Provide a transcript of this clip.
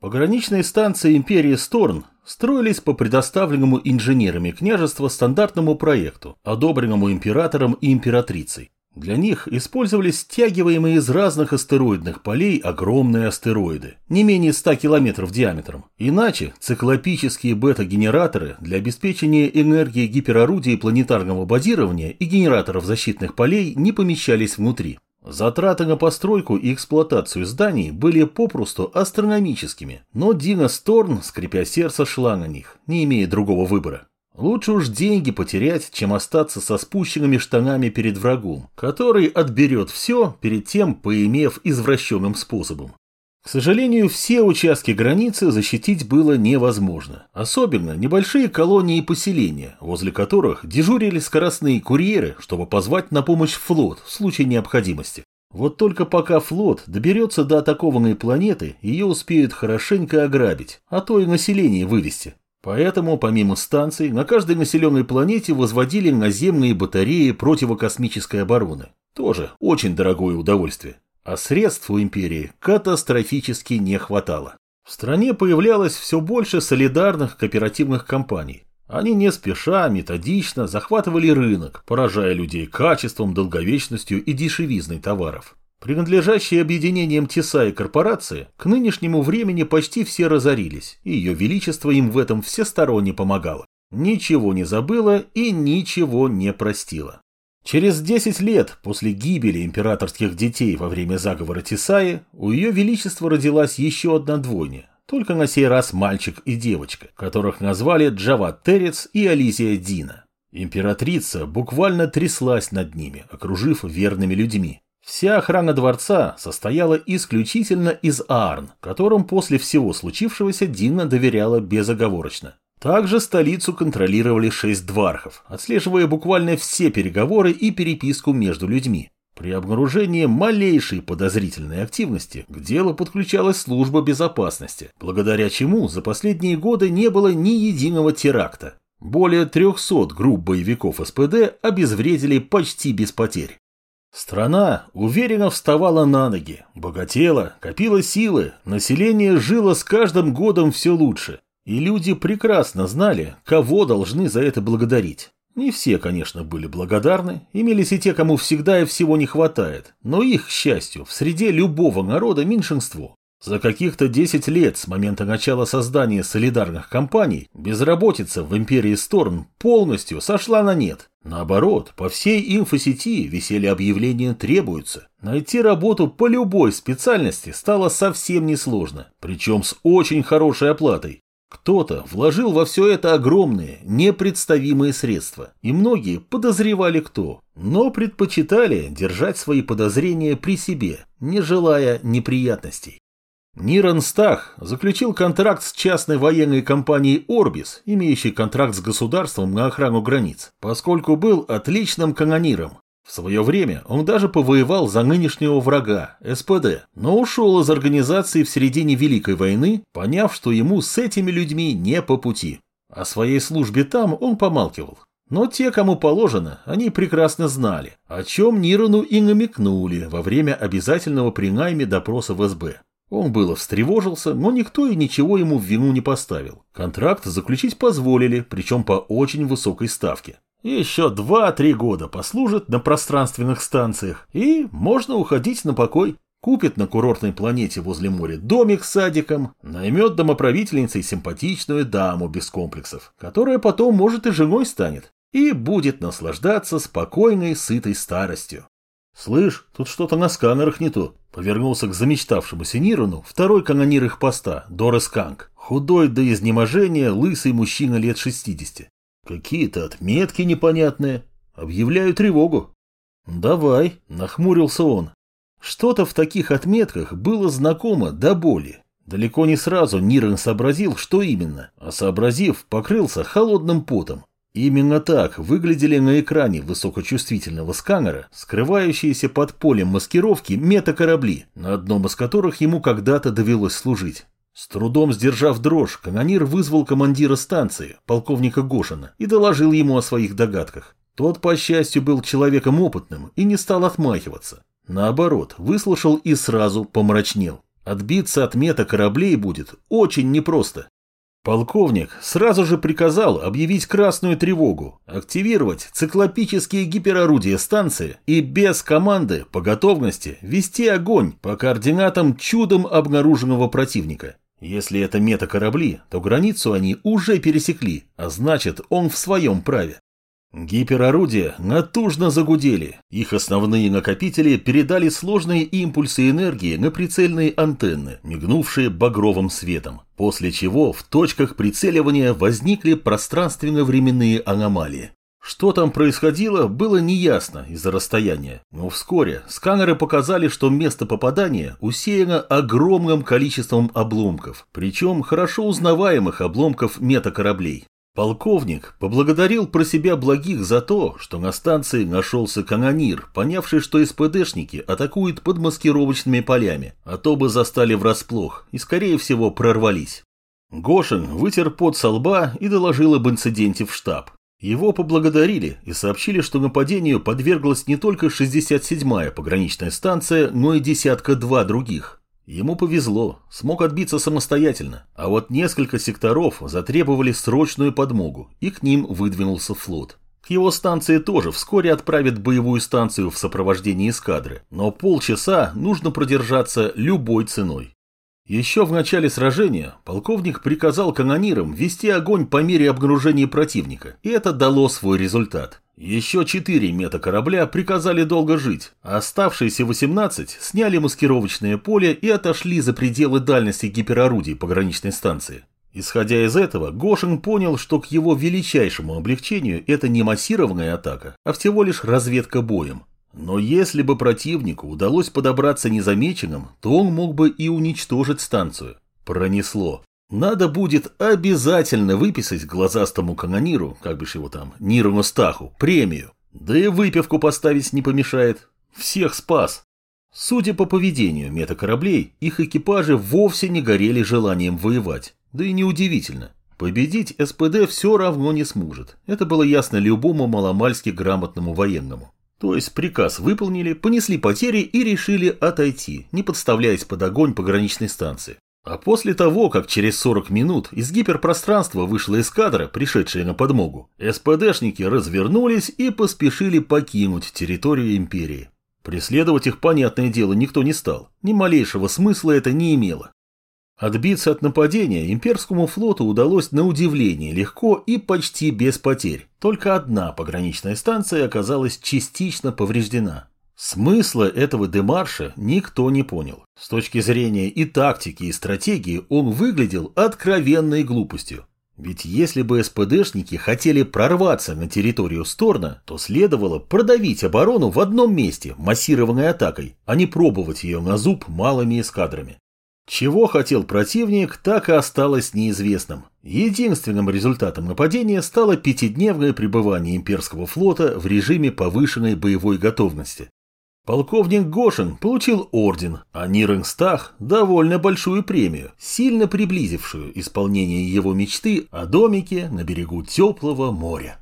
Пограничные станции империи Сторн строились по предоставленному инженерами княжества стандартному проекту, одобренному императором и императрицей. Для них использовались стягиваемые из разных астероидных полей огромные астероиды, не менее 100 километров диаметром. Иначе циклопические бета-генераторы для обеспечения энергии гиперорудий планетарного базирования и генераторов защитных полей не помещались внутри. Затраты на постройку и эксплуатацию зданий были попросту астрономическими, но Дина Сторн, скрипя сердце, шла на них, не имея другого выбора. Лучше уж деньги потерять, чем остаться со спущенными штанами перед врагом, который отберет все, перед тем поимев извращенным способом. К сожалению, все участки границы защитить было невозможно, особенно небольшие колонии и поселения, возле которых дежурили скоростные курьеры, чтобы позвать на помощь флот в случае необходимости. Вот только пока флот доберется до атакованной планеты, ее успеют хорошенько ограбить, а то и население вывести. Поэтому, помимо станций, на каждой населенной планете возводили наземные батареи противокосмической обороны. Тоже очень дорогое удовольствие. А средств у империи катастрофически не хватало. В стране появлялось все больше солидарных кооперативных компаний. Они не спеша, методично захватывали рынок, поражая людей качеством, долговечностью и дешевизной товаров. Принадлежащие объединениям ТИСА и корпорации к нынешнему времени почти все разорились, и ее величество им в этом всесторонне помогало. Ничего не забыла и ничего не простила. Через 10 лет после гибели императорских детей во время заговора Тисаи у ее величества родилась еще одна двойня, только на сей раз мальчик и девочка, которых назвали Джават Терец и Ализия Дина. Императрица буквально тряслась над ними, окружив верными людьми. Вся охрана дворца состояла исключительно из Аарн, которым после всего случившегося Дина доверяла безоговорочно. Также столицу контролировали шесть двархов, отслеживая буквально все переговоры и переписку между людьми. При обнаружении малейшей подозрительной активности к делу подключалась служба безопасности, благодаря чему за последние годы не было ни единого теракта. Более 300 групп боевиков СПД обезвредили почти без потерь. Страна уверенно вставала на ноги, богатела, копила силы, население жило с каждым годом все лучше. И люди прекрасно знали, кого должны за это благодарить. Не все, конечно, были благодарны, имелись и те, кому всегда и всего не хватает, но их, к счастью, в среде любого народа меньшинство. За каких-то 10 лет с момента начала создания солидарных компаний безработица в империи Сторн полностью сошла на нет. Наоборот, по всей инфосети висели объявления «требуются». Найти работу по любой специальности стало совсем несложно, причем с очень хорошей оплатой. Кто-то вложил во все это огромные, непредставимые средства, и многие подозревали кто, но предпочитали держать свои подозрения при себе, не желая неприятностей. Ниран Стах заключил контракт с частной военной компанией «Орбис», имеющей контракт с государством на охрану границ, поскольку был отличным канониром. В свое время он даже повоевал за нынешнего врага, СПД, но ушел из организации в середине Великой войны, поняв, что ему с этими людьми не по пути. О своей службе там он помалкивал. Но те, кому положено, они прекрасно знали, о чем Нирану и намекнули во время обязательного при найме допроса в СБ. Он было встревожился, но никто и ничего ему в вину не поставил. Контракт заключить позволили, причем по очень высокой ставке. Еще два-три года послужит на пространственных станциях, и можно уходить на покой. Купит на курортной планете возле моря домик с садиком, наймет домоправительницей симпатичную даму без комплексов, которая потом, может, и женой станет, и будет наслаждаться спокойной, сытой старостью. «Слышь, тут что-то на сканерах не то», — повернулся к замечтавшемуся Нирону второй канонир их поста, Дорес Канг, худой до изнеможения, лысый мужчина лет шестидесяти. «Какие-то отметки непонятные. Объявляю тревогу». «Давай», — нахмурился он. Что-то в таких отметках было знакомо до боли. Далеко не сразу Нирон сообразил, что именно, а сообразив, покрылся холодным потом. Именно так выглядели на экране высокочувствительного сканера, скрывающиеся под полем маскировки метакорабли, на одном из которых ему когда-то довелось служить. С трудом сдержав дрожь, канонир вызвал командира станции, полковника Гошина, и доложил ему о своих догадках. Тот, по счастью, был человеком опытным и не стал отмахиваться. Наоборот, выслушал и сразу помрачнел. Отбиться от мета кораблей будет очень непросто. Полковник сразу же приказал объявить красную тревогу, активировать циклопические гиперорудия станции и без команды по готовности вести огонь по координатам чудом обнаруженного противника. Если это метакорабли, то границу они уже пересекли, а значит он в своем праве. Гиперорудия натужно загудели. Их основные накопители передали сложные импульсы энергии на прицельные антенны, мигнувшие багровым светом, после чего в точках прицеливания возникли пространственно-временные аномалии. Что там происходило, было неясно из-за расстояния, но вскоре сканеры показали, что место попадания усеяно огромным количеством обломков, причем хорошо узнаваемых обломков метакораблей. Полковник поблагодарил про себя благих за то, что на станции нашелся канонир, понявший, что СПДшники атакуют под маскировочными полями, а то бы застали врасплох и, скорее всего, прорвались. Гошин вытер пот со лба и доложил об инциденте в штаб. Его поблагодарили и сообщили, что нападению подверглась не только 67-я пограничная станция, но и десятка-два других. Ему повезло, смог отбиться самостоятельно, а вот несколько секторов затребовали срочную подмогу, и к ним выдвинулся флот. К его станции тоже вскоре отправят боевую станцию в сопровождении эскадры, но полчаса нужно продержаться любой ценой. Еще в начале сражения полковник приказал канонирам вести огонь по мере обнаружения противника, и это дало свой результат. Еще четыре метакорабля приказали долго жить, а оставшиеся 18 сняли маскировочное поле и отошли за пределы дальности гиперорудий пограничной станции. Исходя из этого, Гошин понял, что к его величайшему облегчению это не массированная атака, а всего лишь разведка боем. Но если бы противнику удалось подобраться незамеченным, то он мог бы и уничтожить станцию. Пронесло. Надо будет обязательно выписать глазастому канониру, как бишь его там, Ниру Стаху, премию. Да и выпивку поставить не помешает. Всех спас. Судя по поведению метакораблей, их экипажи вовсе не горели желанием воевать. Да и неудивительно. Победить СПД все равно не сможет. Это было ясно любому маломальски грамотному военному. То есть приказ выполнили, понесли потери и решили отойти, не подставляясь под огонь пограничной станции. А после того, как через 40 минут из гиперпространства вышла эскадра, пришедшая на подмогу, СПДшники развернулись и поспешили покинуть территорию Империи. Преследовать их, понятное дело, никто не стал. Ни малейшего смысла это не имело. Отбиться от нападения имперскому флоту удалось на удивление легко и почти без потерь. Только одна пограничная станция оказалась частично повреждена. Смысла этого демарша никто не понял. С точки зрения и тактики, и стратегии он выглядел откровенной глупостью. Ведь если бы СПДшники хотели прорваться на территорию Сторна, то следовало продавить оборону в одном месте массированной атакой, а не пробовать ее на зуб малыми эскадрами. Чего хотел противник, так и осталось неизвестным. Единственным результатом нападения стало пятидневное пребывание имперского флота в режиме повышенной боевой готовности. Полковник Гошин получил орден, а Ниренгстах – довольно большую премию, сильно приблизившую исполнение его мечты о домике на берегу теплого моря.